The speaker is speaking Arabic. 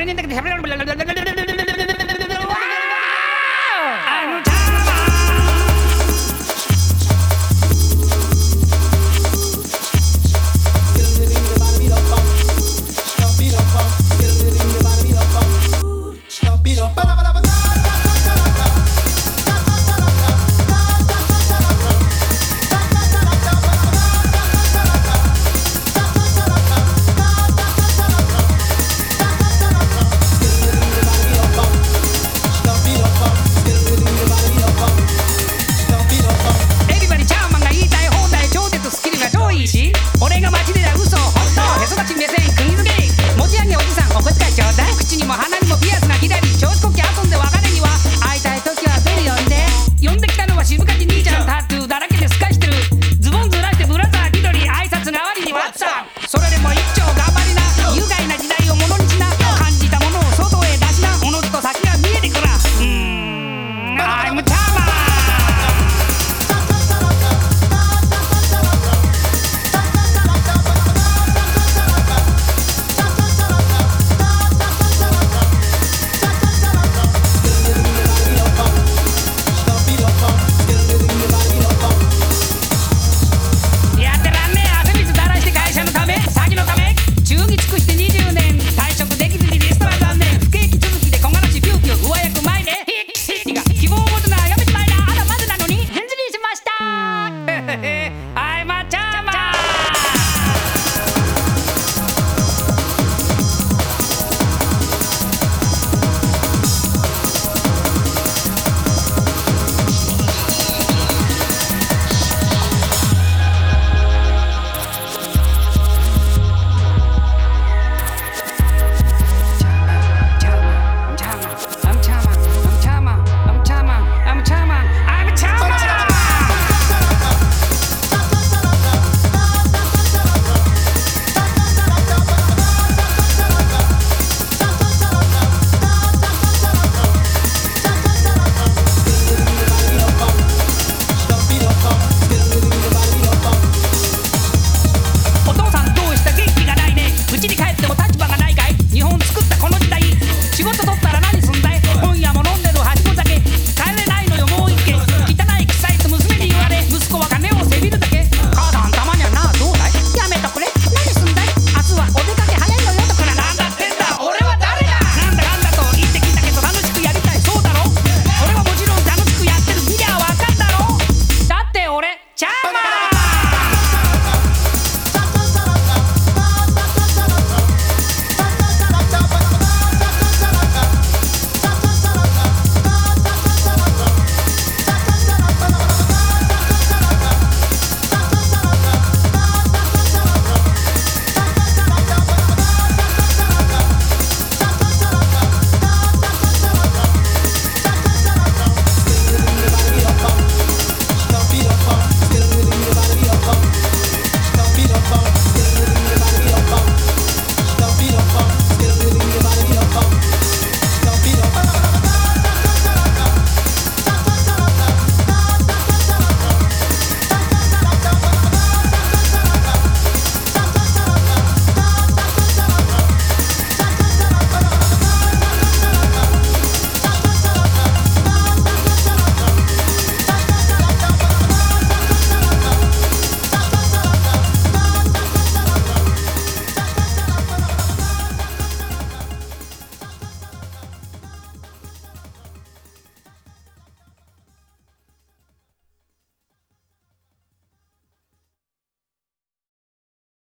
ಅವರೇನೆಂದ